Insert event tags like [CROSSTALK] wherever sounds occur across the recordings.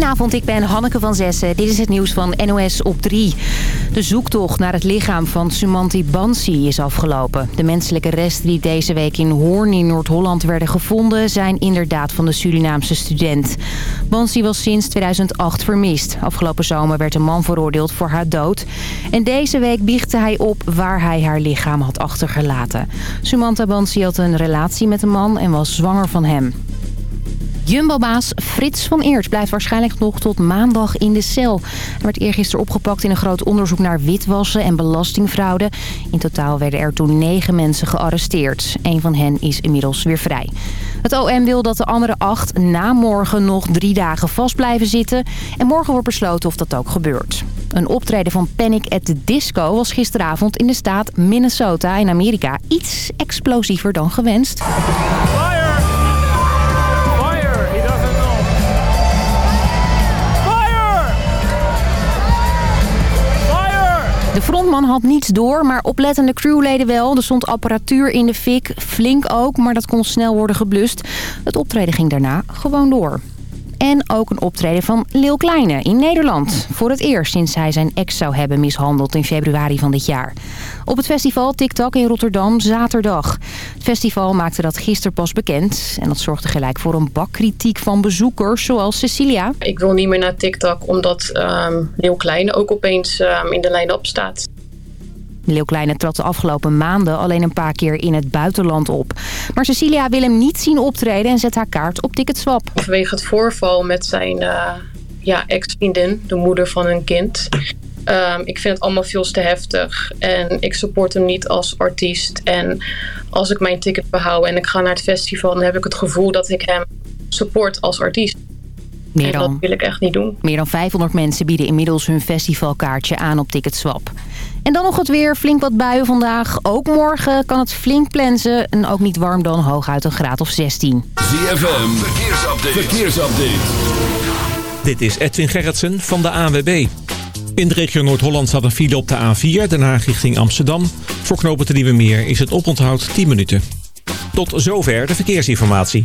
Goedenavond, ik ben Hanneke van Zessen. Dit is het nieuws van NOS op 3. De zoektocht naar het lichaam van Sumanti Bansi is afgelopen. De menselijke resten die deze week in Hoorn in Noord-Holland werden gevonden... zijn inderdaad van de Surinaamse student. Bansi was sinds 2008 vermist. Afgelopen zomer werd een man veroordeeld voor haar dood. En deze week biechtte hij op waar hij haar lichaam had achtergelaten. Sumanta Bansi had een relatie met een man en was zwanger van hem. Jumbo-baas Frits van Eert blijft waarschijnlijk nog tot maandag in de cel. Hij werd eergisteren opgepakt in een groot onderzoek naar witwassen en belastingfraude. In totaal werden er toen negen mensen gearresteerd. Een van hen is inmiddels weer vrij. Het OM wil dat de andere acht na morgen nog drie dagen vast blijven zitten. En morgen wordt besloten of dat ook gebeurt. Een optreden van Panic at the Disco was gisteravond in de staat Minnesota in Amerika iets explosiever dan gewenst. De frontman had niets door, maar oplettende crewleden wel. Er stond apparatuur in de fik, flink ook, maar dat kon snel worden geblust. Het optreden ging daarna gewoon door. En ook een optreden van Lil Kleine in Nederland. Voor het eerst sinds hij zijn ex zou hebben mishandeld in februari van dit jaar. Op het festival TikTok in Rotterdam zaterdag. Het festival maakte dat gisteren pas bekend. En dat zorgde gelijk voor een bakkritiek van bezoekers zoals Cecilia. Ik wil niet meer naar TikTok omdat um, Lil Kleine ook opeens um, in de line-up staat. Leeuw Kleine trad de afgelopen maanden alleen een paar keer in het buitenland op. Maar Cecilia wil hem niet zien optreden en zet haar kaart op Ticketswap. Vanwege het voorval met zijn uh, ja, ex-vriendin, de moeder van een kind... Um, ik vind het allemaal veel te heftig. En ik support hem niet als artiest. En als ik mijn ticket behoud en ik ga naar het festival... dan heb ik het gevoel dat ik hem support als artiest. Meer dan, en dat wil ik echt niet doen. Meer dan 500 mensen bieden inmiddels hun festivalkaartje aan op Ticketswap. En dan nog het weer. Flink wat buien vandaag. Ook morgen kan het flink plensen. En ook niet warm dan. Hooguit een graad of 16. ZFM. Verkeersupdate. Verkeersupdate. Dit is Edwin Gerritsen van de ANWB. In de regio Noord-Holland staat een file op de A4, Den Haag richting Amsterdam. Voor knopen te Nieuwe Meer is het oponthoud 10 minuten. Tot zover de verkeersinformatie.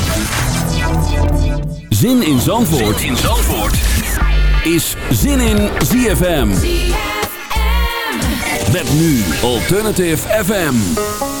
Zin in Zandvoort, zin in Zandvoort. is Zin in ZFM. ZFM. Met nu Alternative FM.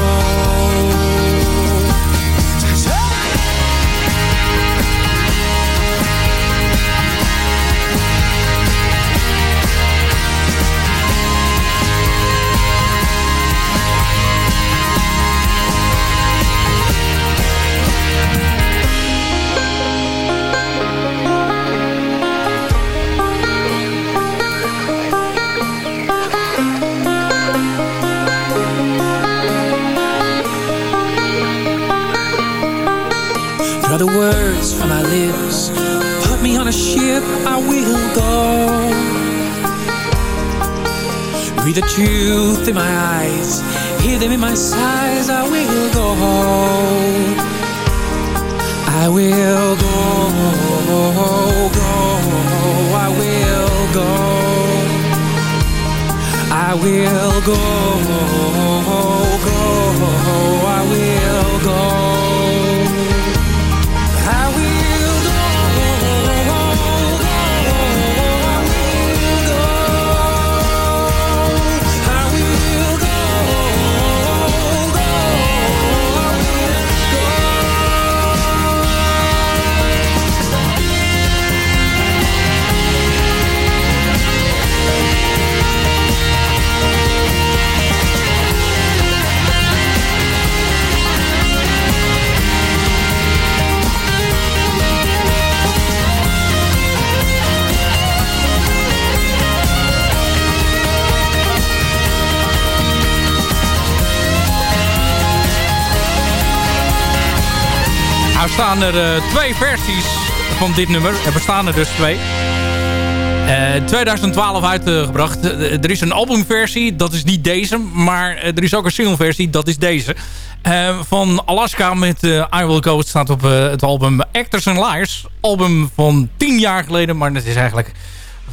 Words from my lips. Put me on a ship, I will go. Read the truth in my eyes, hear them in my sighs, I will go. I will go, go, I will go. I will go, go, Nou staan er uh, twee versies van dit nummer. Er bestaan er dus twee. Uh, 2012 uitgebracht. Uh, er is een albumversie, dat is niet deze. Maar er is ook een singleversie, dat is deze. van Alaska met I Will Go. Het staat op het album Actors and Liars. Album van tien jaar geleden. Maar het is eigenlijk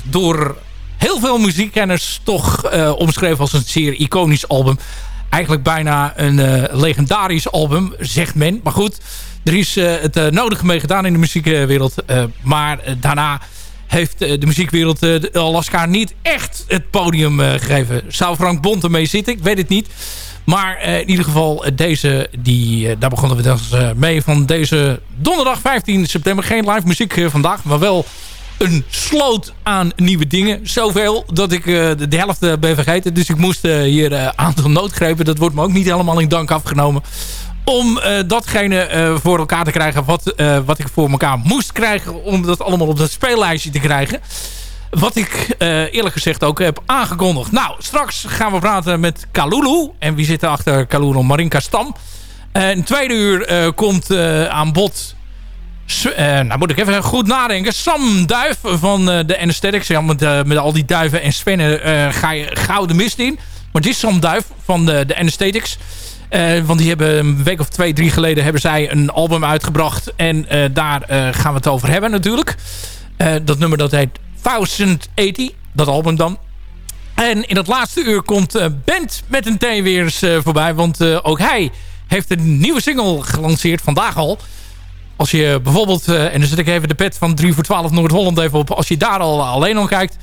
door heel veel muziekkenners toch omschreven als een zeer iconisch album. Eigenlijk bijna een legendarisch album, zegt men. Maar goed... Er is eh, het eh, nodige mee gedaan in de muziekwereld. Eh, maar daarna heeft de muziekwereld Alaska niet echt het podium gegeven. Zou Frank Bont ermee zitten? Ik weet het niet. Maar in ieder geval, deze, die, daar begonnen we dus mee van deze donderdag 15 september. Geen live muziek vandaag, maar wel een sloot aan nieuwe dingen. Zoveel dat ik de helft ben vergeten. Dus ik moest hier een aantal noodgrepen. Dat wordt me ook niet helemaal in dank afgenomen om uh, datgene uh, voor elkaar te krijgen wat, uh, wat ik voor elkaar moest krijgen... om dat allemaal op dat speellijstje te krijgen. Wat ik eerlijk gezegd ook heb aangekondigd. Nou, straks gaan we praten met Kalulu. En wie zit er achter Kalulu? Marinka Stam. een tweede uur komt aan bod... nou moet ik even goed nadenken. Sam Duif van de Anesthetics. Ja, met, met al die duiven en spinnen ga je gauw de mist in. Maar dit is Sam Duif van de, de Anesthetics... Uh, want die hebben een week of twee, drie geleden hebben zij een album uitgebracht. En uh, daar uh, gaan we het over hebben natuurlijk. dat nummer dat heet 1080, dat album dan. En in het laatste uur komt Bent met een T weer eens voorbij. Want ook hij heeft een nieuwe single gelanceerd, vandaag al. Als je bijvoorbeeld, en dan zet ik even de pet van 3 voor 12 Noord-Holland even op. Als je daar al alleen al kijkt.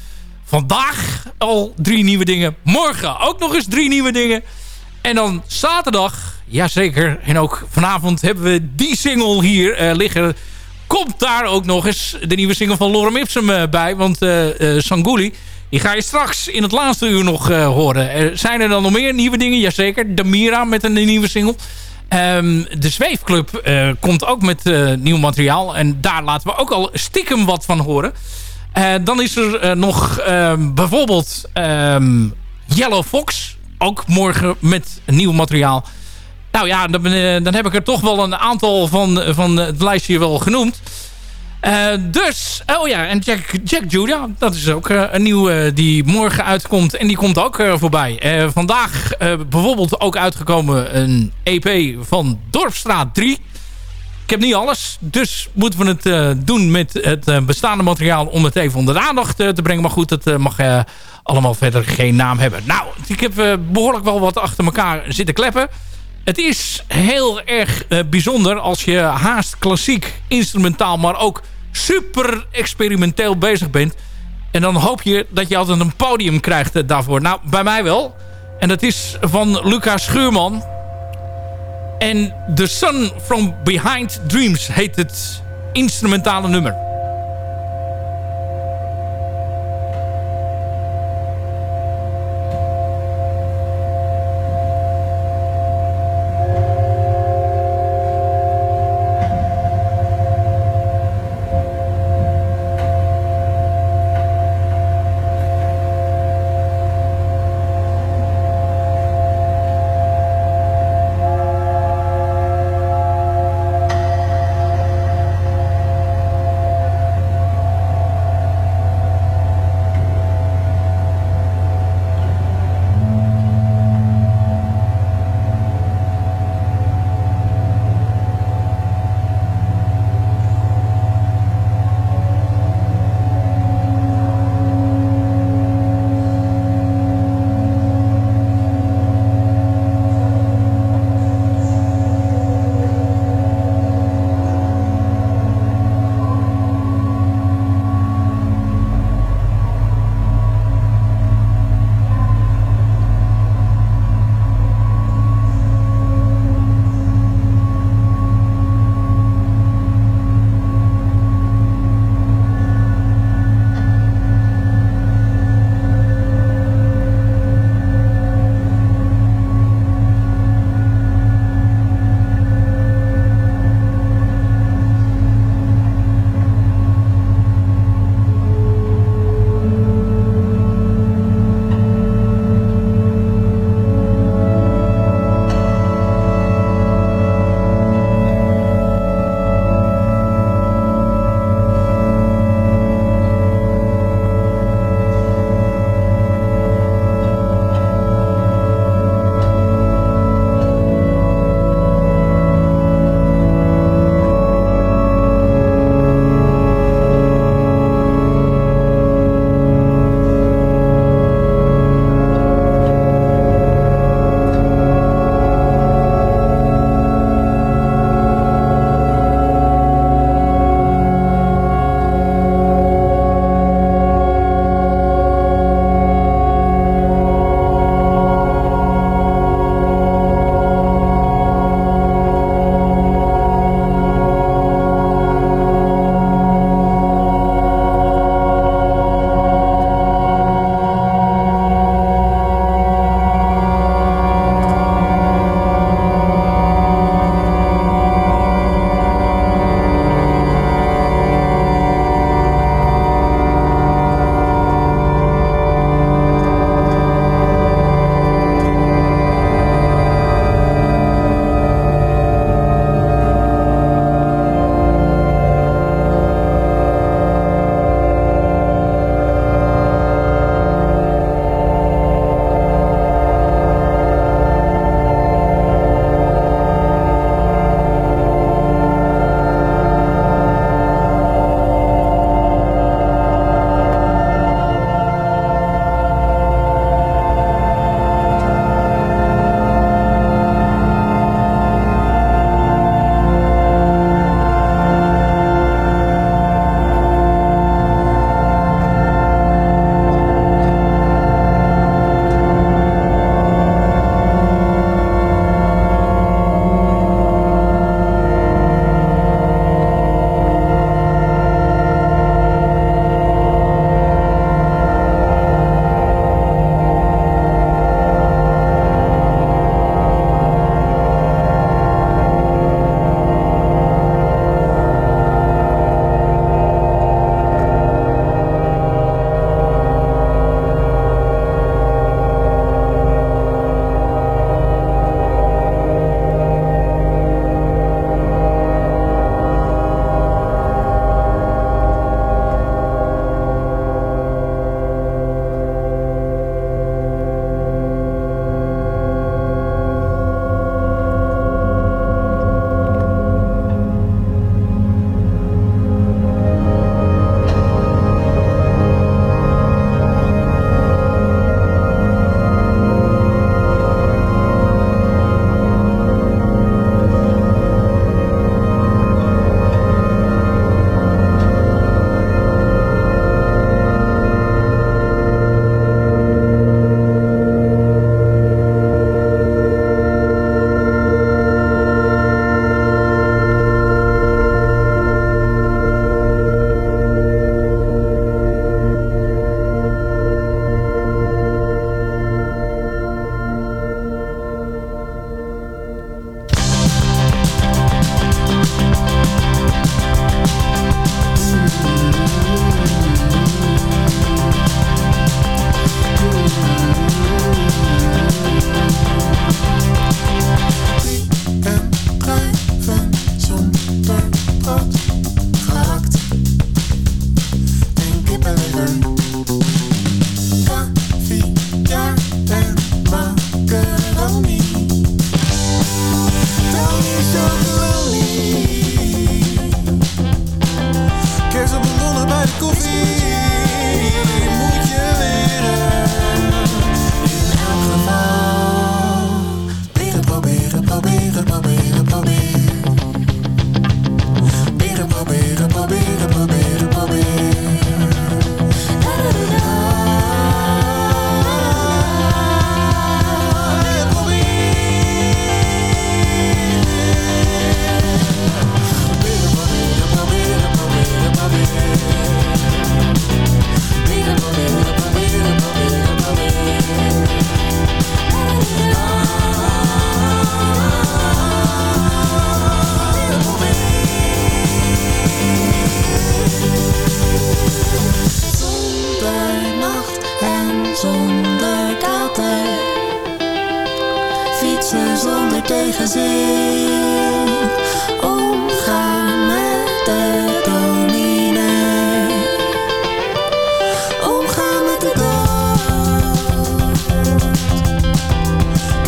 Vandaag al drie nieuwe dingen. Morgen ook nog eens drie nieuwe dingen. En dan zaterdag, jazeker, en ook vanavond hebben we die single hier uh, liggen. Komt daar ook nog eens de nieuwe single van Lorem Ipsum uh, bij. Want uh, Sanguli, die ga je straks in het laatste uur nog horen. zijn er dan nog meer nieuwe dingen? Jazeker, Damira met een nieuwe single. Um, de Zweefclub komt ook met nieuw materiaal. En daar laten we ook al stiekem wat van horen. dan is er nog ehm, bijvoorbeeld um, Yellow Fox ook morgen met nieuw materiaal. Nou ja, dan, eh, dan heb ik er toch wel een aantal van, van het lijstje wel genoemd. Uh, dus, oh ja, en Jack, Jack Judah, dat is ook uh, een nieuwe die morgen uitkomt. En die komt ook voorbij. vandaag bijvoorbeeld ook uitgekomen een EP van Dorpstraat 3. Ik heb niet alles, dus moeten we het doen met het bestaande materiaal... om het even onder de aandacht te brengen. Maar goed, dat mag allemaal verder geen naam hebben. Nou, ik heb behoorlijk wel wat achter elkaar zitten kleppen. Het is heel erg bijzonder als je haast klassiek, instrumentaal... maar ook super experimenteel bezig bent. En dan hoop je dat je altijd een podium krijgt daarvoor. Nou, bij mij wel. En dat is van Lucas Schuurman. En The Sun from Behind Dreams heet het instrumentale nummer.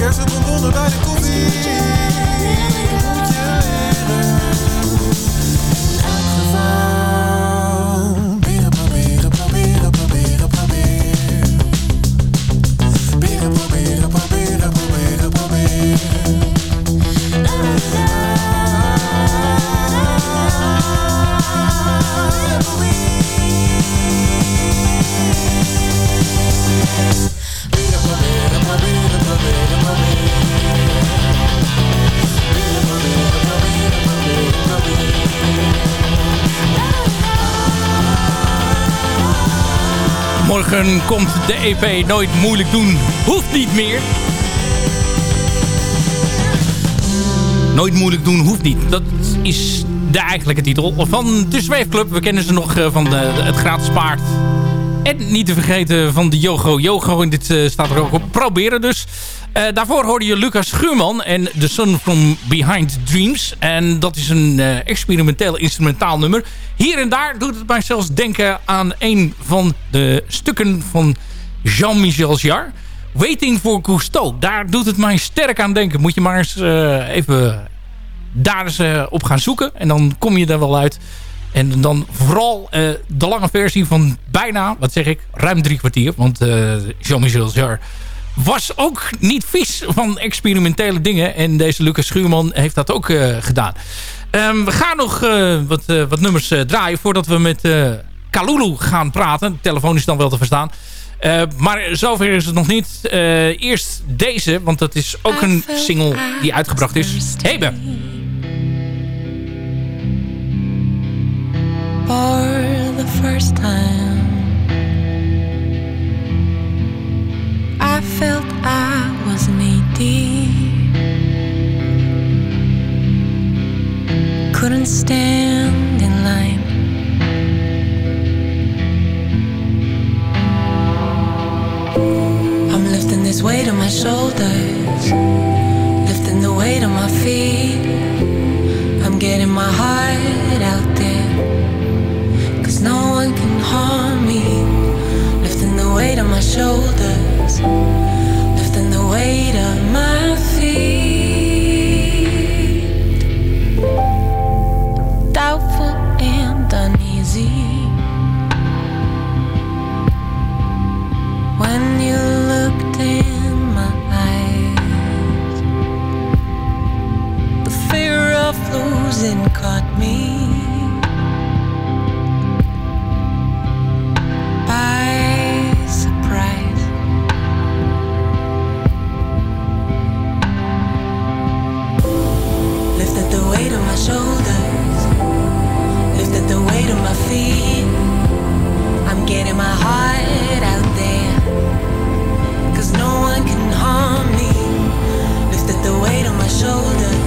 Hersen begonnen bij de koffie. Komt de EP Nooit Moeilijk Doen. Hoeft niet meer. Nooit Moeilijk Doen hoeft niet. Dat is de eigenlijke titel van de Zweefclub. We kennen ze nog eh, van de, het gratis paard. En niet te vergeten van de Yogo Yogo. En dit uh, staat er ook op. Proberen dus. Uh, daarvoor hoorde je Lucas Schuurman en The Sun From Behind Dreams. En dat is een uh, experimenteel instrumentaal nummer. Hier en daar doet het mij zelfs denken aan een van de stukken van Jean-Michel Jarre. Waiting for Cousteau. Daar doet het mij sterk aan denken. Moet je maar eens uh, even daar eens op gaan zoeken. En dan kom je er wel uit. En dan vooral de lange versie van bijna, wat zeg ik, ruim drie kwartier. Want Jean-Michel Jarre was ook niet vies van experimentele dingen. En deze Lucas Schuurman heeft dat ook uh, gedaan. Um, we gaan nog uh, wat, uh, wat nummers draaien voordat we met Kalulu gaan praten. De telefoon is dan wel te verstaan. maar zover is het nog niet. eerst deze, want dat is ook een single die uitgebracht is. Hebe. For the first time Couldn't stand in line. I'm lifting this weight on my shoulders, lifting the weight on my feet. I'm getting my heart out there, cause no one can harm me. Lifting the weight on my shoulders lifting the weight of my feet. caught me by surprise. Lifted the weight on my shoulders, lifted the weight on my feet. I'm getting my heart out there, no one can harm me. Lifted the weight on my shoulders.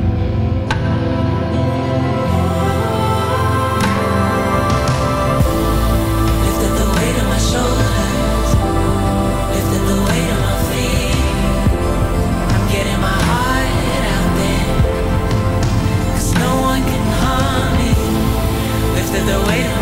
the weight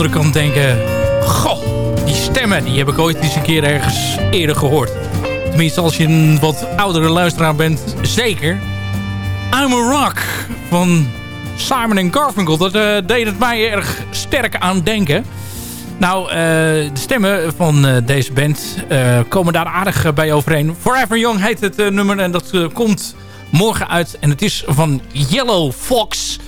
andere kant denken... Goh, die stemmen, die heb ik ooit eens een keer ergens eerder gehoord. Tenminste, als je een wat oudere luisteraar bent, zeker. I'm a Rock van Simon Garfunkel. Dat uh, deed het mij erg sterk aan denken. Nou, uh, de stemmen van uh, deze band komen daar aardig bij overeen. Forever Young heet het nummer en dat komt morgen uit. En het is van Yellow Fox.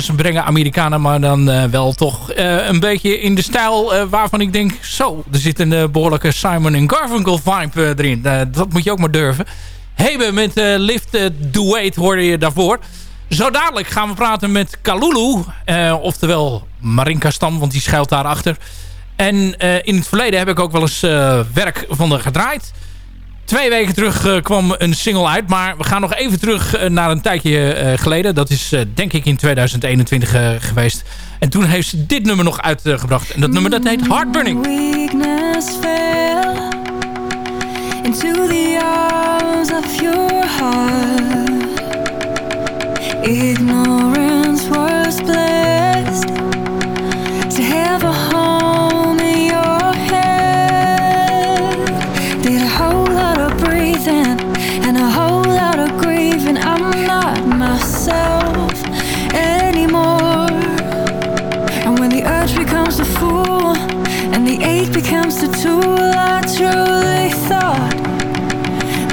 Ze brengen Amerikanen, maar dan wel toch een beetje in de stijl waarvan ik denk... zo, er zit een behoorlijke Simon Garfunkel vibe erin. dat moet je ook maar durven. Hebe met Lift the Weight hoorde je daarvoor. Zo dadelijk gaan we praten met Kalulu. Oftewel Marinka Stam, want die schuilt daarachter. En in het verleden heb ik ook wel eens werk van haar gedraaid. Twee weken terug kwam een single uit. Maar we gaan nog even terug naar een tijdje geleden. Dat is denk ik in 2021 geweest. En toen heeft ze dit nummer nog uitgebracht. En dat nummer dat heet Heartburning. Into the arms of your heart. Ignorance was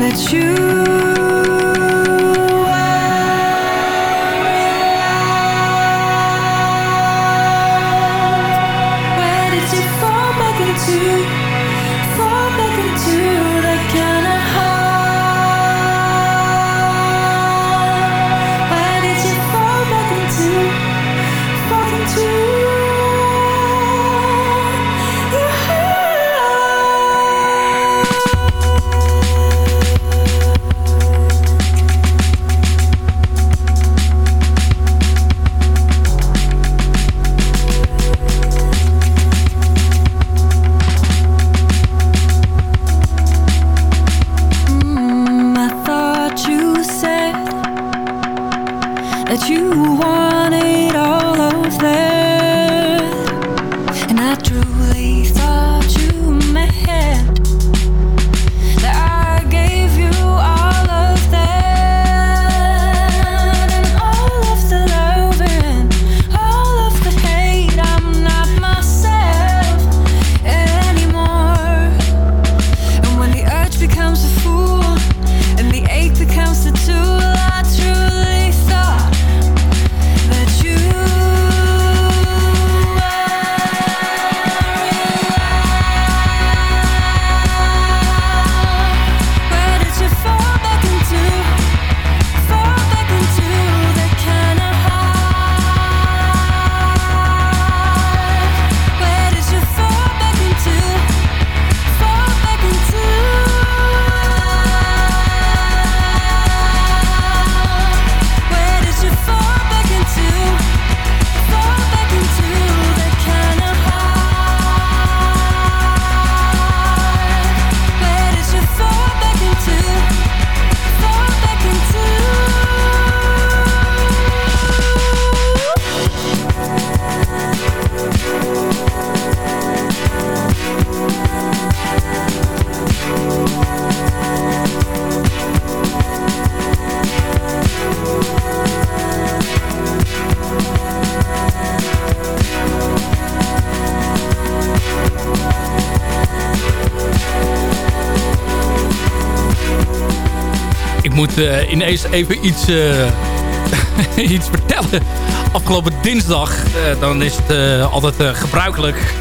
that you. Moet uh, ineens even iets, uh, [LAUGHS] iets vertellen. Afgelopen dinsdag, uh, dan is het altijd gebruikelijk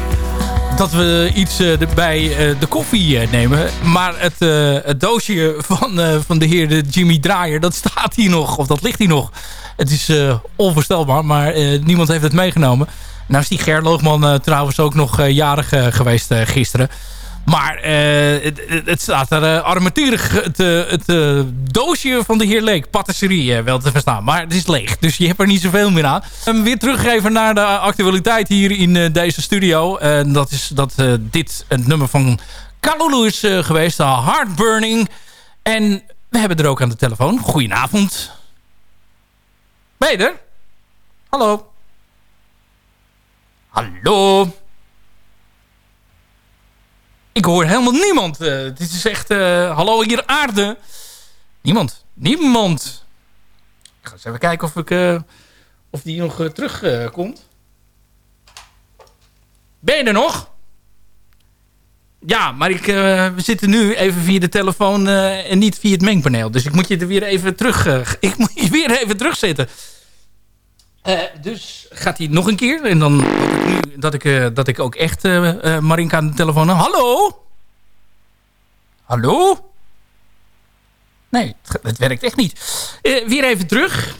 dat we iets bij de koffie nemen. Maar het, het doosje van, van de heer Jimmy Draaier, dat staat hier nog. Of dat ligt hier nog. Het is onvoorstelbaar, maar niemand heeft het meegenomen. Nou is die Ger Loogman trouwens ook nog jarig geweest gisteren. Maar uh, het, het, staat er uh, het, het doosje van de heer Leek. Patisserie wel te verstaan. Maar het is leeg. Dus je hebt er niet zoveel meer aan. Um, weer teruggeven naar de actualiteit hier in deze studio. Dat is dat dit het nummer van Kalulu is geweest. Heartburning. En we hebben er ook aan de telefoon. Goedenavond. Ben je er? Hallo. Hallo? Ik hoor helemaal niemand. dit is echt... hallo hier aarde. Niemand. Niemand. Ik ga eens even kijken of, ik, of die nog terugkomt. ben je er nog? Ja, maar ik, we zitten nu even via de telefoon en niet via het mengpaneel. Dus ik moet je er weer even terug... [LAUGHS] ik moet je weer even terugzetten. Uh, dus gaat hij nog een keer. En dan dat ik, uh, dat ik ook echt uh, Marinka aan de telefoon. Hallo? Hallo? Nee, het, het werkt echt niet. weer even terug.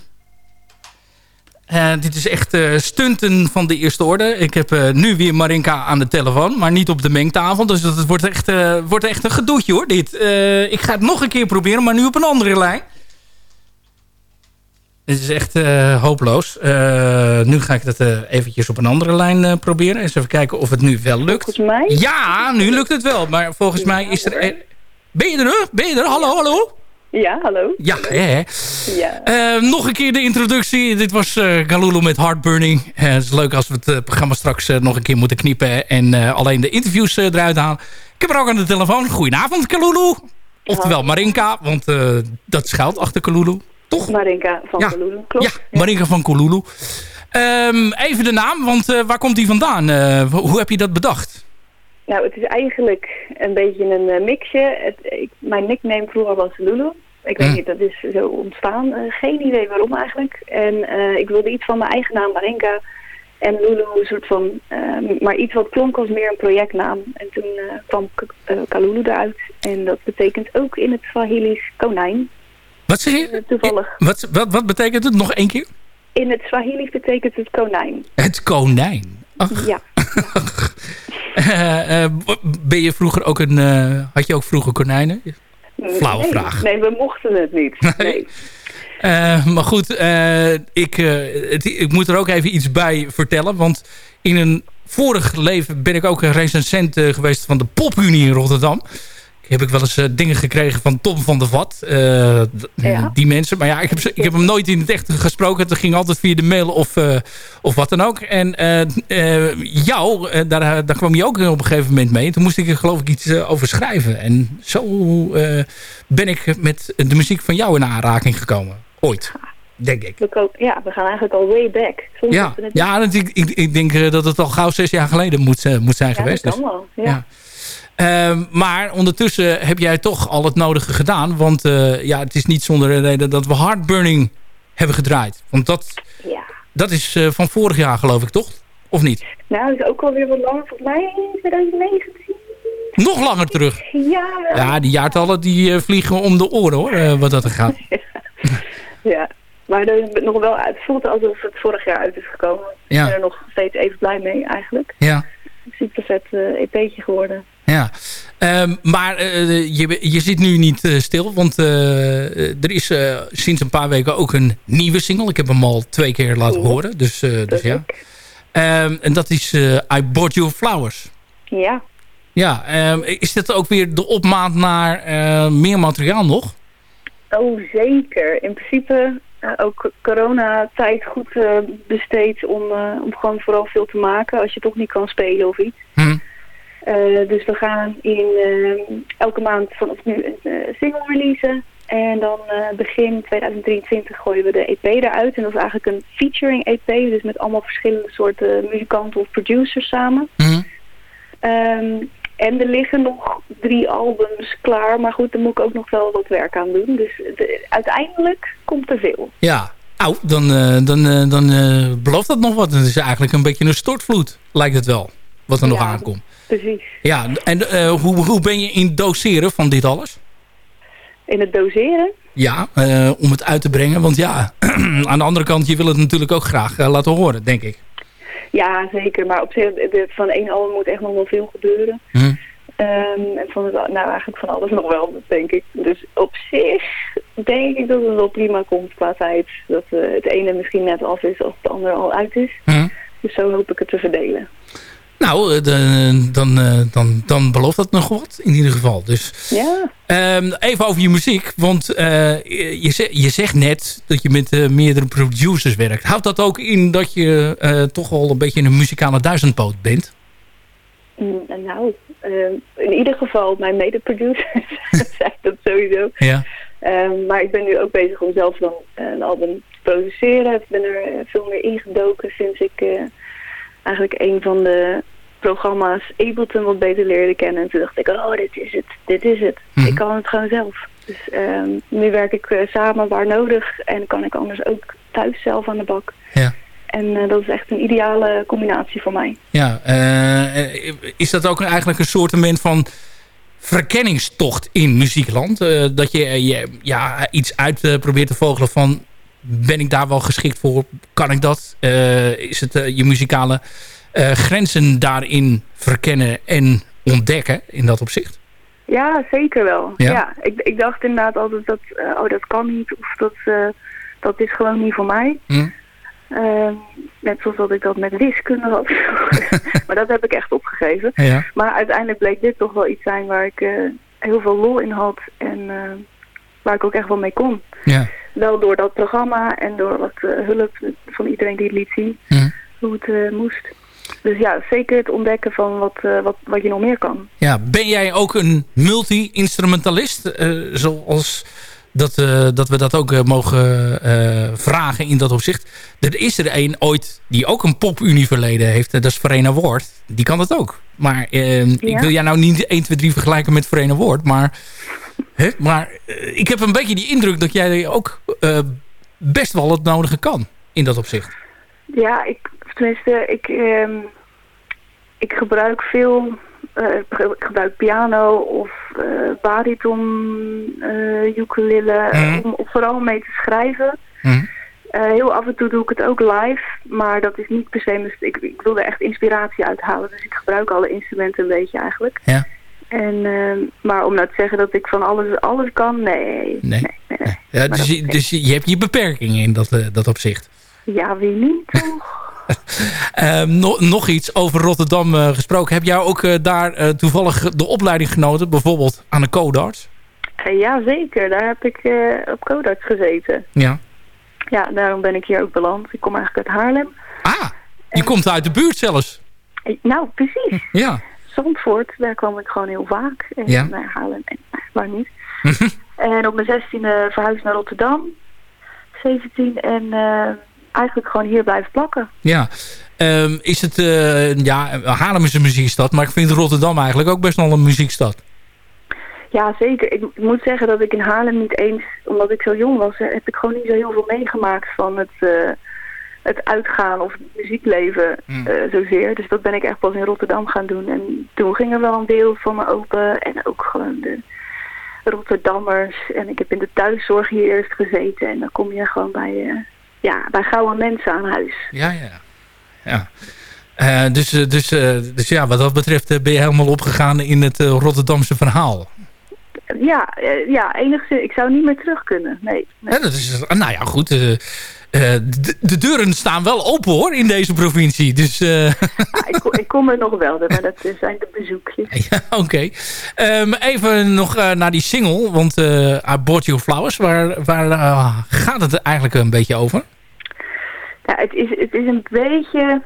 dit is echt stunten van de eerste orde. Ik heb nu weer Marinka aan de telefoon, maar niet op de mengtafel. Dus het wordt echt, wordt echt een gedoetje hoor. Dit. ik ga het nog een keer proberen, maar nu op een andere lijn. Het is echt uh, hopeloos. Uh, nu ga ik dat uh, eventjes op een andere lijn proberen. Eens even kijken of het nu wel lukt. Volgens mij? Ja, nu lukt het wel. Maar volgens mij is er... Ben je er? Ben je er? Hallo, hallo? Ja, hallo. Ja, hè? ja. nog een keer de introductie. Dit was uh, Galulu met Heartburning. het is leuk als we het programma straks nog een keer moeten knippen... en alleen de interviews eruit halen. Ik heb er ook aan de telefoon. Goedenavond, Galulu. Oftewel Marinka, want dat schuilt achter Kalulu. Toch? Marinka van ja. Kolulu, klopt. Ja, Marinka van Kolulu. Um, even de naam, want uh, waar komt die vandaan? Uh, hoe heb je dat bedacht? Nou, het is eigenlijk een beetje een uh, mixje. Het, ik, mijn nickname vroeger was Lulu. Ik weet hm. niet, dat is zo ontstaan. geen idee waarom eigenlijk. En ik wilde iets van mijn eigen naam, Marinka. En Lulu een soort van, ehm, maar iets wat klonk als meer een projectnaam. En toen kwam Kalulu eruit. En dat betekent ook in het Swahili's konijn. Wat zeg je? Toevallig. Wat, wat, wat betekent het? Nog één keer? In het Swahili betekent het konijn. Het konijn? Ach. Ja. [LAUGHS] uh, ben je vroeger ook een... Uh, had je ook vroeger konijnen? Flauwe nee, vraag. Nee, we mochten het niet. [LAUGHS] Nee. maar goed, ik, het, ik moet er ook even iets bij vertellen. Want in een vorig leven ben ik ook een recensent geweest van de Popunie in Rotterdam heb ik wel eens uh, dingen gekregen van Tom van der Vat. Ja. Die mensen. Maar ja, ik heb, ik heb hem nooit in het echt gesproken. Het ging altijd via de mail of, uh, of wat dan ook. En jou, daar, daar kwam je ook op een gegeven moment mee. Toen moest ik er geloof ik iets over schrijven. En zo ben ik met de muziek van jou in aanraking gekomen. Ooit. Denk ik. We ja, we gaan eigenlijk al way back. Soms ja, ja ik, ik, ik denk dat het al gauw zes jaar geleden moet, moet zijn ja, geweest. Dat kan dus, wel, ja. Uh, maar ondertussen heb jij toch al het nodige gedaan. Want uh, ja, het is niet zonder reden dat we Heartburning hebben gedraaid. Want dat, ja. dat is uh, van vorig jaar geloof ik, toch? Of niet? Nou, dat is ook alweer wat langer. Volgens mij 2019. Nog langer terug? Ja. Ja, die jaartallen die vliegen om de oren hoor, wat dat er gaat. [LAUGHS] ja. Maar er nog wel, het voelt alsof het vorig jaar uit is gekomen. Ja. Ik ben er nog steeds even blij mee eigenlijk. Ja. Super vet EP'tje geworden. Ja, um, maar uh, je, je zit nu niet uh, stil, want uh, er is sinds een paar weken ook een nieuwe single. Ik heb hem al twee keer laten horen, dus, dus ja. Um, en dat is I Bought You Flowers. Ja. Ja, um, is dat ook weer de opmaat naar meer materiaal nog? Oh, zeker. In principe ook coronatijd goed besteed om, om gewoon vooral veel te maken als je toch niet kan spelen of iets. Hm. Uh, dus we gaan in uh, elke maand vanaf nu een uh, single releasen. En dan begin 2023 gooien we de EP eruit. En dat is eigenlijk een featuring EP. Dus met allemaal verschillende soorten muzikanten of producers samen. Mm um, en er liggen nog drie albums klaar. Maar goed, daar moet ik ook nog wel wat werk aan doen. Dus de, uiteindelijk komt er veel. Ja, nou, dan, dan, dan belooft dat nog wat. Het is eigenlijk een beetje een stortvloed, lijkt het wel. Wat er nog aankomt precies. Ja, en uh, hoe, hoe ben je in doseren van dit alles? In het doseren? Ja, uh, om het uit te brengen. Want ja, [CLEARS THROAT] aan de andere kant, je wil het natuurlijk ook graag uh, laten horen, denk ik. Ja, zeker. Maar op zich, de, van één album moet echt nog wel veel gebeuren. Hm. Um, en van het, nou eigenlijk van alles nog wel, denk ik. Dus op zich denk ik dat het wel prima komt qua tijd. Dat uh, het ene misschien net af is als het andere al uit is. Hm. Dus zo hoop ik het te verdelen. Nou, eh, de, dan, eh, dan, dan belooft dat nog wat in ieder geval. Dus Ja, Ehm, even over je muziek. Want eh, je, je zegt net dat je met meerdere producers werkt. Houdt dat ook in dat je toch wel een beetje een muzikale duizendpoot bent? Mm, nou, ehm, in ieder geval mijn mede-producers [LAUGHS] zei dat sowieso. Ja. Ehm, maar ik ben nu ook bezig om zelf dan een album te produceren. Ik ben er veel meer ingedoken sinds ik eigenlijk een van de programma's Ableton wat beter leerde kennen. En toen dacht ik, oh, dit is het, dit is het. Mhm. Ik kan het gewoon zelf. Dus ehm, nu werk ik eh, samen waar nodig en kan ik anders ook thuis zelf aan de bak. Ja. En eh, dat is echt een ideale combinatie voor mij. Ja, eh, is dat ook eigenlijk een soort van verkenningstocht in muziekland? Dat je, je ja, iets uit probeert te vogelen van... ben ik daar wel geschikt voor? Kan ik dat? Eh, is het eh, je muzikale eh, grenzen daarin verkennen en ontdekken in dat opzicht? Ja, zeker wel. Ja? Ja, ik, ik dacht inderdaad altijd dat, oh, dat kan niet of dat, dat is gewoon niet voor mij. Hm? Ehm, net zoals dat ik dat met wiskunde had. [LAUGHS] [LAUGHS] maar dat heb ik echt opgegeven. Ja. Maar uiteindelijk bleek dit toch wel iets zijn waar ik heel veel lol in had en waar ik ook echt wel mee kon. Ja. Wel door dat programma en door wat eh, hulp van iedereen die het liet zien, hoe het eh, moest. Dus ja, zeker het ontdekken van wat, eh, wat, wat je nog meer kan. Ja, ben jij ook een multi-instrumentalist? zoals dat, dat we dat ook mogen vragen in dat opzicht. Er is er een ooit die ook een pop-unie verleden heeft. dat is Verena Woord. Die kan dat ook. Maar eh, ik wil jij nou niet 1, 2, 3 vergelijken met Verena Woord. Maar, hè, maar eh, ik heb een beetje die indruk dat jij ook eh, best wel het nodige kan in dat opzicht. Ja, ik, tenminste, ik, ehm, ik gebruik veel, eh, ik gebruik piano of bariton, ukulele, Mhm. om, om vooral mee te schrijven. Hm. Eh, heel af en toe doe ik het ook live, maar dat is niet per se, ik, ik wil er echt inspiratie uit halen. Dus ik gebruik alle instrumenten een beetje eigenlijk. Ja. En, ehm, maar om nou te zeggen dat ik van alles, alles kan, nee. Nee. nee, nee, nee. Ja, dus, dat je, dus je hebt je beperkingen in dat, eh, dat opzicht. Ja, wie niet [LAUGHS] toch? Ehm, no- nog iets over Rotterdam eh, gesproken. Heb jij ook eh, daar toevallig de opleiding genoten? Bijvoorbeeld aan de Codarts? Ja, zeker. Daar heb ik op Codarts gezeten. Ja. Ja, daarom ben ik hier ook beland. Ik kom eigenlijk uit Haarlem. Ah, je komt uit de buurt zelfs. Nou, precies. Ja. Zandvoort, daar kwam ik gewoon heel vaak. En Ja. naar Haarlem en nou, waar niet. [LAUGHS] en op mijn zestiende verhuisd naar Rotterdam. 17 en eh, eigenlijk gewoon hier blijven plakken. ja. Ehm, is het... eh, ja, Haarlem is een muziekstad. Maar ik vind Rotterdam eigenlijk ook best wel een muziekstad. Ja, zeker. Ik moet zeggen dat ik in Haarlem niet eens, omdat ik zo jong was, eh, heb ik gewoon niet zo heel veel meegemaakt van het, eh, het uitgaan of het muziekleven Hmm. eh, zozeer. Dus dat ben ik echt pas in Rotterdam gaan doen. En toen ging er wel een wereld van me open en ook gewoon de Rotterdammers. En ik heb in de thuiszorg hier eerst gezeten en dan kom je gewoon bij, eh, ja, bij gouden mensen aan huis. Ja, ja. ja. Eh, dus, dus, dus ja, wat dat betreft ben je helemaal opgegaan in het Rotterdamse verhaal. Ja, ja, enigszins. Ik zou niet meer terug kunnen. Nee. nee. Ja, dat is, nou ja, goed. Eh, de, de deuren staan wel open hoor in deze provincie. Dus eh, [LAUGHS] Ja, ik, kom- ik kom er nog wel, maar dat eh, zijn de bezoekjes. [LAUGHS] ja, oké. Ehm, even nog naar die single. Want eh I Bought You Flowers. Waar, waar gaat het eigenlijk een beetje over? Ja, het is, het is een beetje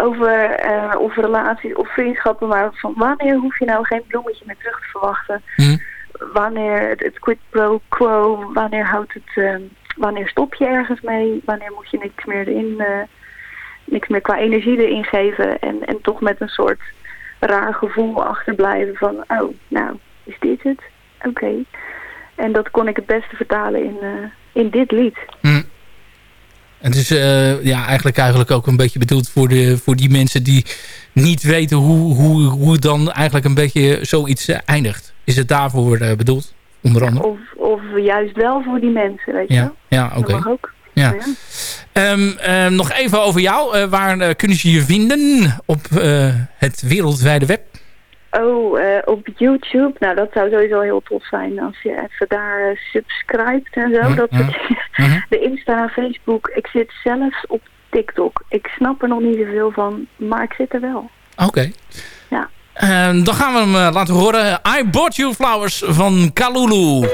over of relaties of vriendschappen, maar van wanneer hoef je nou geen bloemetje meer terug te verwachten? Hm. Wanneer het, het quid pro quo, wanneer houdt het, eh, wanneer stop je ergens mee? Wanneer moet je niks meer erin, eh, niks meer qua energie erin geven en, en toch met een soort raar gevoel achterblijven van, oh, nou, is dit het? Oké. En dat kon ik het beste vertalen in, eh, in dit lied. Hm. Het is eh, ja, eigenlijk, eigenlijk ook een beetje bedoeld voor, de, voor die mensen die niet weten hoe, hoe, hoe dan eigenlijk een beetje zoiets eindigt. Is het daarvoor bedoeld? Onder andere. Of, juist wel voor die mensen, weet je ja. wel. Ja, oké. Dat mag ook. Ja. Ehm, ehm, nog even over jou. Eh, waar eh, kunnen ze je vinden op eh, het wereldwijde web? Oh, op YouTube. Nou, dat zou sowieso heel tof zijn als je even daar subscribt en zo. Dat [LAUGHS] mm, de Insta, Facebook. Ik zit zelfs op TikTok. Ik snap er nog niet zoveel van, maar ik zit er wel. Oké dan gaan we hem eh, laten horen. I Bought You Flowers van Kalulu.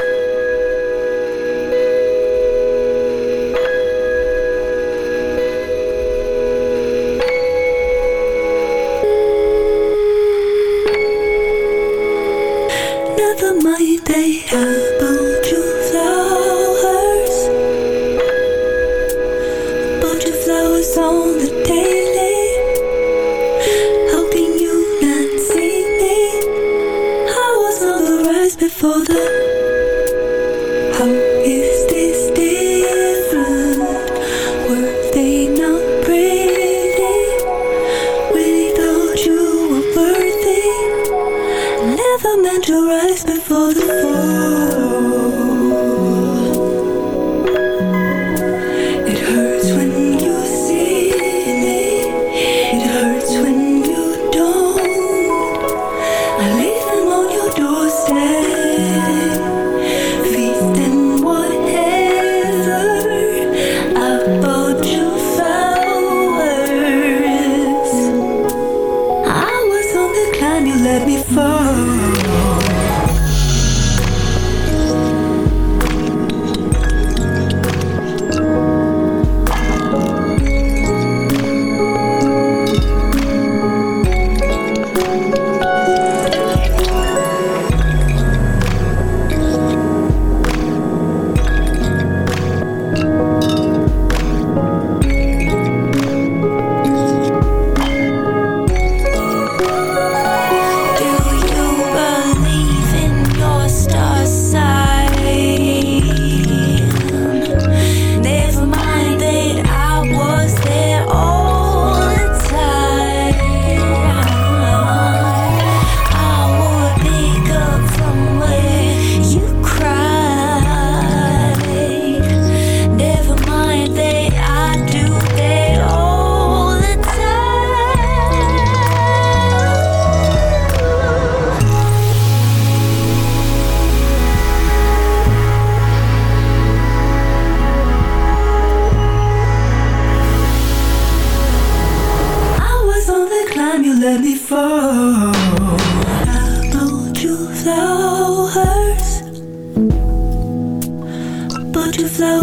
for the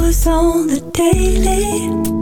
was on the daily.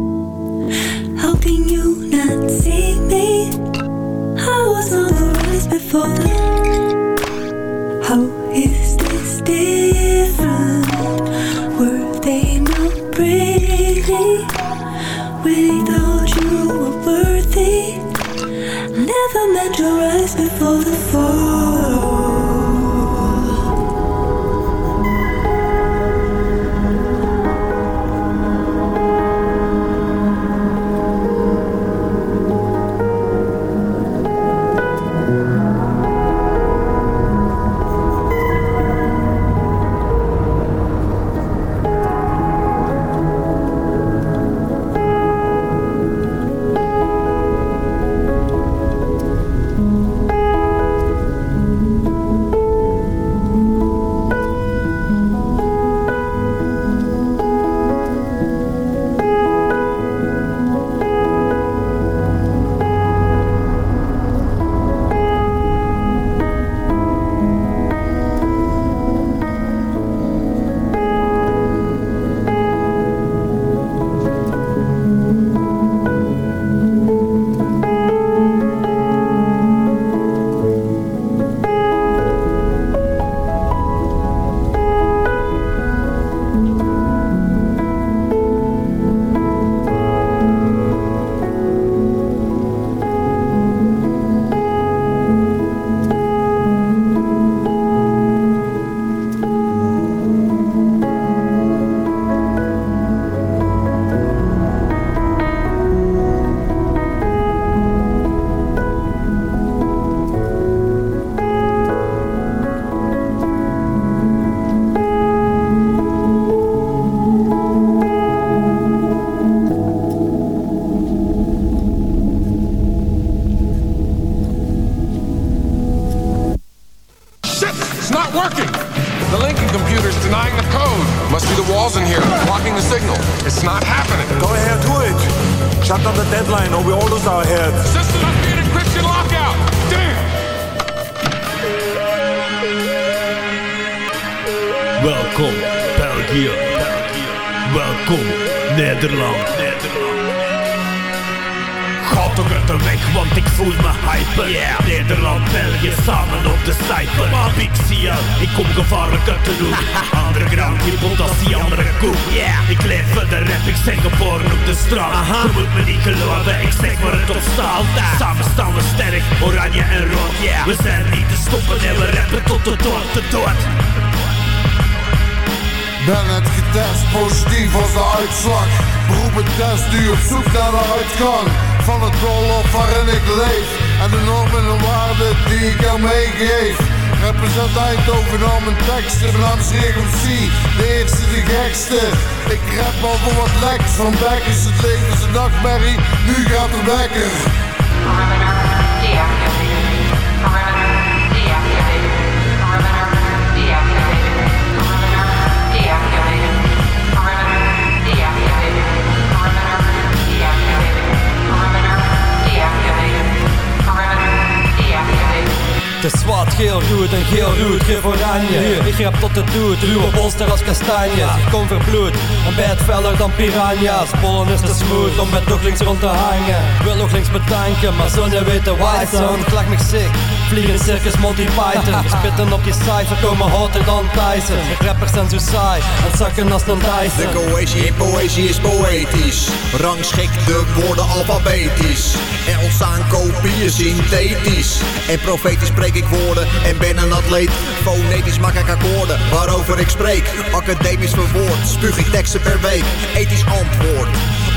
Rood en geel, rood, geef oranje. Ik grap tot het doet, ruwe bolster als kastanjes Ik kom verbloed, en bij het feller dan piranha's. Pollen is te smooth om met nog links rond te hangen. Wil nog links bedanken, maar zonne weten why son. Ik lag me sick, vliegen circus Monty Python Spitten op die cijfer, komen hotter dan Tyson Rappers zijn zo saai, en zakken als een Dyson De cohesie in poëzie is poëtisch. Rangschik de woorden alfabetisch. Er ontstaan kopieën synthetisch. En profetisch spreek ik woorden en ben een atleet. Fonetisch maak ik akkoorden waarover ik spreek. Academisch verwoord, spuug ik teksten per week. Ethisch antwoord,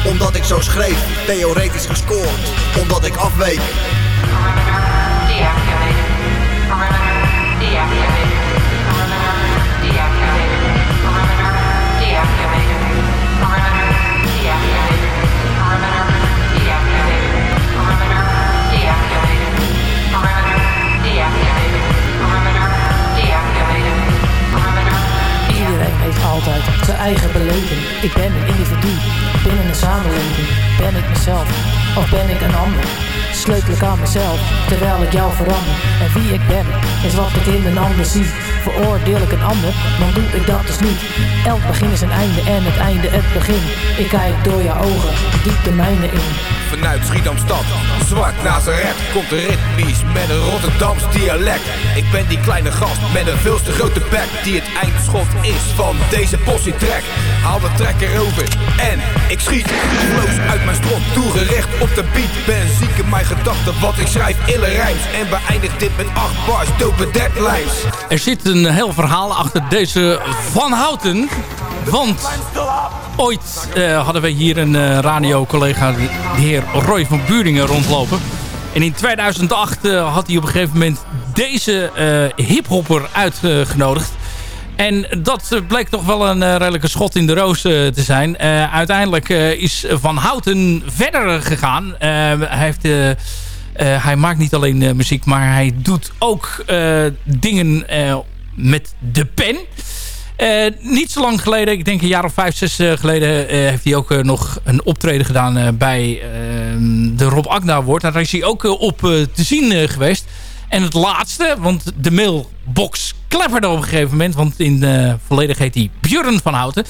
omdat ik zo schreef. Theoretisch gescoord, omdat ik afweek. Zijn eigen beleving. Ik ben een individu binnen een samenleving. Ben ik mezelf of ben ik een ander? Sleutel ik aan mezelf terwijl ik jou verander. En wie ik ben is wat ik in een ander zie. Veroordeel ik een ander, dan doe ik dat dus niet. Elk begin is een einde en het einde het begin. Ik kijk door je ogen, diep de mijne in. Vanuit Schiedamstad, zwart Nazareth Komt er ritmisch met een Rotterdams dialect. Ik ben die kleine gast met een veel te grote bek Die het eindschot is van deze possie track Haal de trekker over en ik schiet Flows uit mijn strot, toegericht op de beat Ben ziek in mijn gedachten, wat ik schrijf ille En beëindig dit met acht bars, dope deadlines. Er zit een heel verhaal achter deze Van Houten. Want ooit eh, hadden we hier een eh, radiocollega, de heer Roy van Buringen, rondlopen. En in 2008 eh, had hij op een gegeven moment deze hiphopper uitgenodigd. En dat bleek toch wel een redelijke schot in de roos te zijn. Uiteindelijk is Van Houten verder gegaan. Hij, heeft, hij maakt niet alleen muziek, maar hij doet ook dingen met de pen. Eh, niet zo lang geleden, ik denk een jaar of vijf, zes eh, geleden... eh, heeft hij ook nog een optreden gedaan bij eh, de Rob Agda Award. Daar is hij ook op te zien geweest. En het laatste, want de mailbox klepperde op een gegeven moment... want in uh, volledig heet hij Björn van Houten...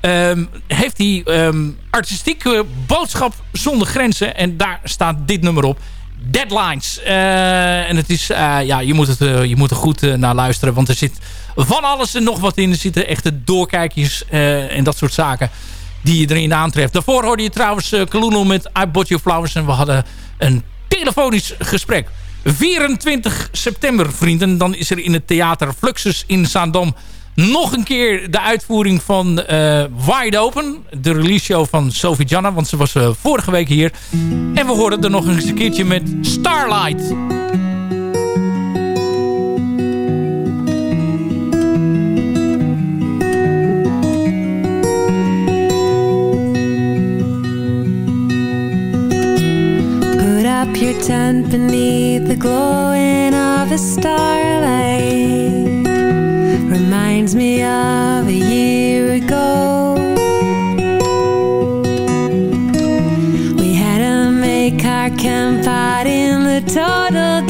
ehm, heeft hij ehm, artistieke boodschap zonder grenzen. En daar staat dit nummer op. Deadlines. Eh, en het is, eh, ja, je moet, het, eh, je moet er goed naar luisteren. Want er zit van alles en nog wat in. Er zitten echte doorkijkjes en dat soort zaken die je erin aantreft. Daarvoor hoorde je trouwens Kalulu met I Bought You Flowers. En we hadden een telefonisch gesprek. 24 september, vrienden. Dan is er in het theater Fluxus in Zaandam nog een keer de uitvoering van eh, Wide Open. De release show van Sophie Janna. Want ze was eh, vorige week hier. En we hoorden er nog eens een keertje met Starlight. Put up your tent beneath the glowing of a starlight. Reminds me of a year ago. We had to make our camp in the total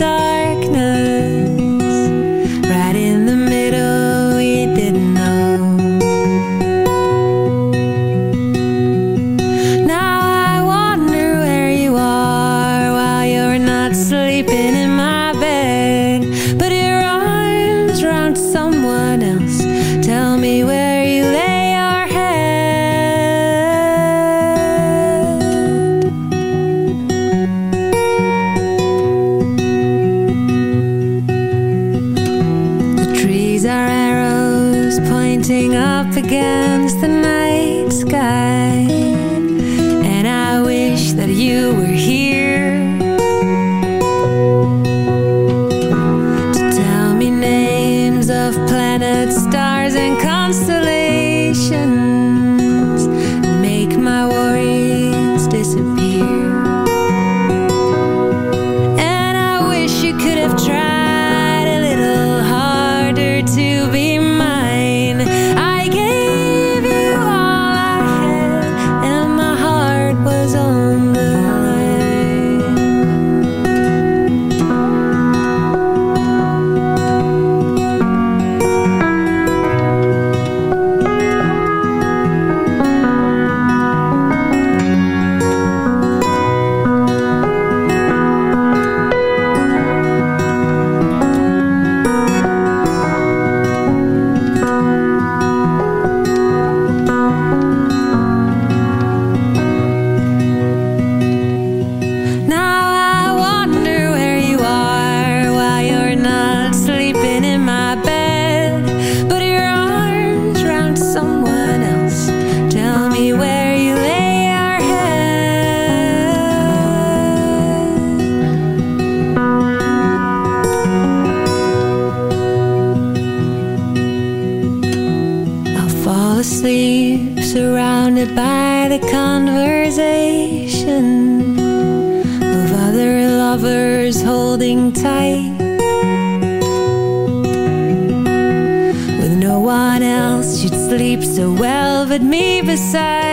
me beside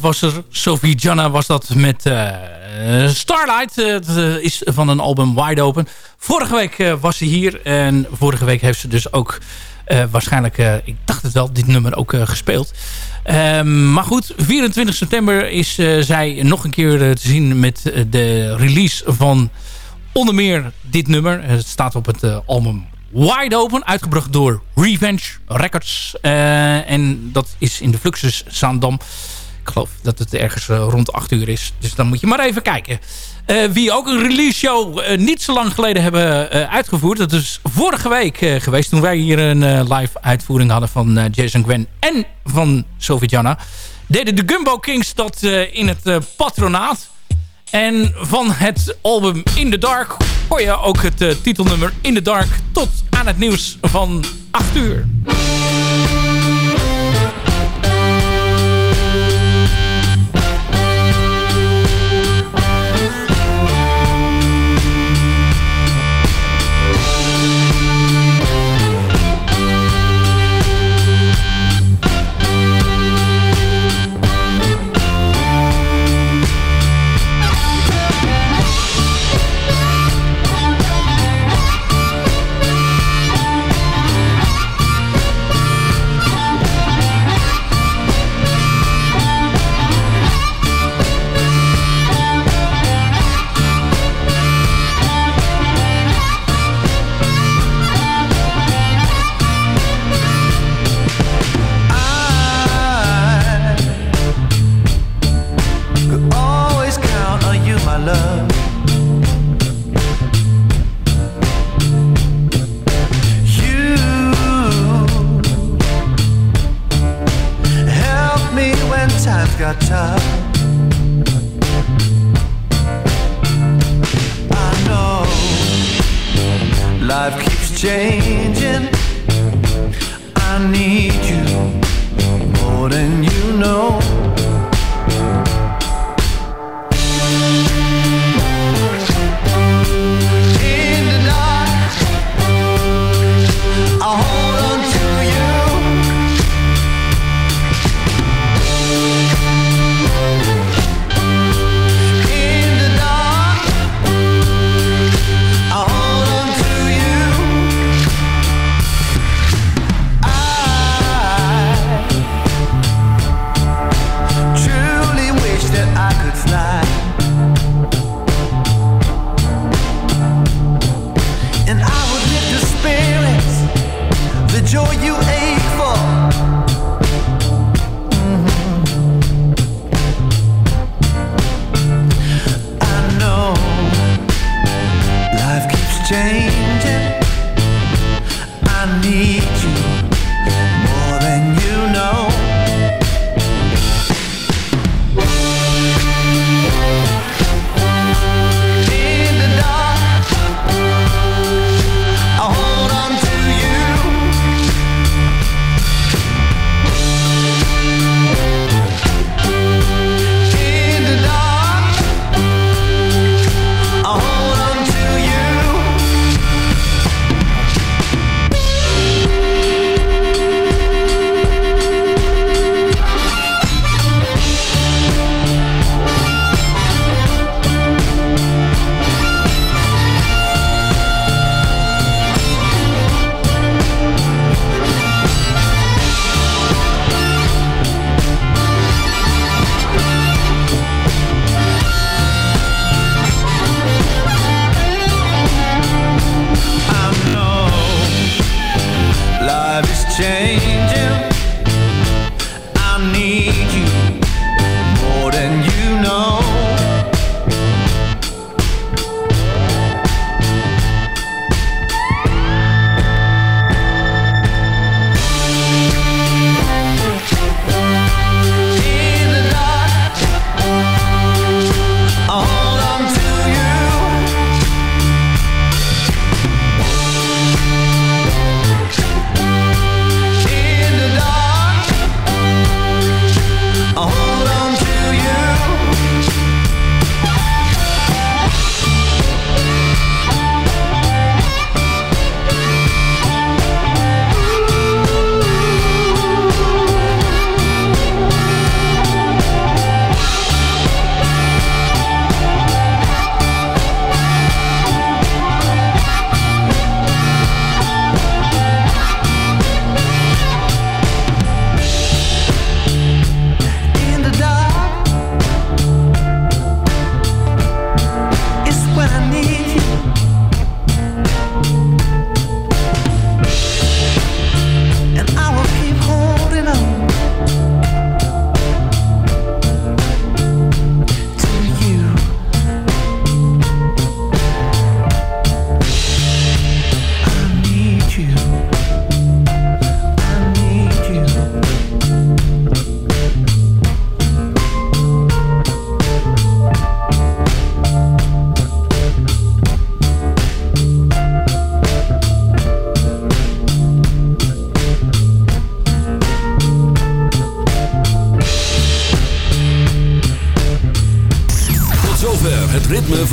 was er. Sophie Janna was dat met eh, Starlight. Eh, Het eh, is van een album Wide Open. Vorige week eh, was ze hier. En vorige week heeft ze dus ook eh, waarschijnlijk... eh, ik dacht het wel, dit nummer ook eh, gespeeld. Ehm, maar goed, 24 september is eh, zij nog een keer eh, te zien met eh, de release van onder meer dit nummer. Het staat op het eh, album Wide Open, uitgebracht door Revenge Records. Eh, en dat is in de Fluxus Zaandam. Ik geloof dat het ergens eh, rond 8 uur is. Dus dan moet je maar even kijken. Eh, wie ook een release show eh, niet zo lang geleden hebben uitgevoerd. Dat is vorige week geweest. Toen wij hier een live uitvoering hadden van Jason Gwen en van Janna. Deden de Gumbo Kings dat in het patronaat. En van het album In the Dark hoor je ook het titelnummer In the Dark tot aan het nieuws van 8 uur. I know life keeps changing. I need you